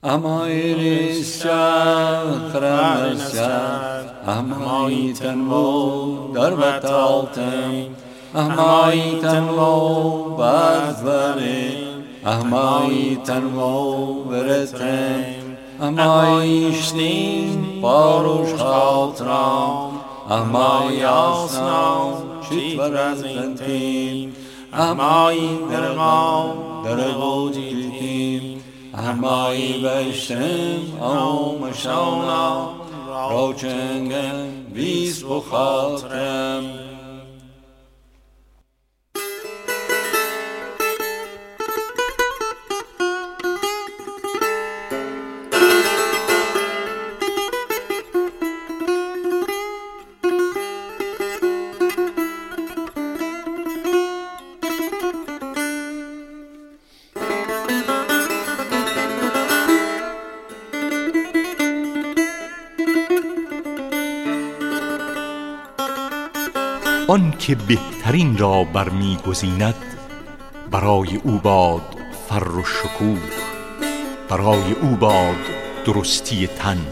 Amaeris chakramasa Amaitan mo darvataltem Amaitan mo vadvarim Amaitan mo veretrem Amaishnim parush chaltram Amayasnam chitvarazantim Amayin daramal daragojitim همایی باشیم او ماشاءالله رو چنگ بز بخاطرَم. آن که بهترین را برمیگزیند برای او باد فر و شکوه برای او باد درستی تن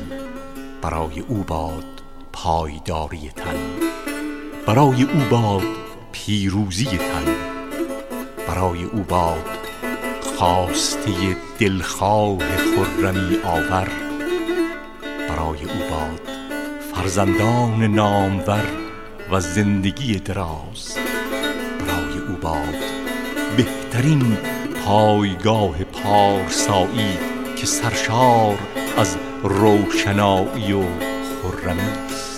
برای او باد پایداری تن برای او باد پیروزی تن برای او باد خواسته دلخواه خرمی آور برای او باد فرزندان نامور و زندگی دراز. برای او باد بهترین پایگاه پارسایی که سرشار از روشنایی و خرمی است.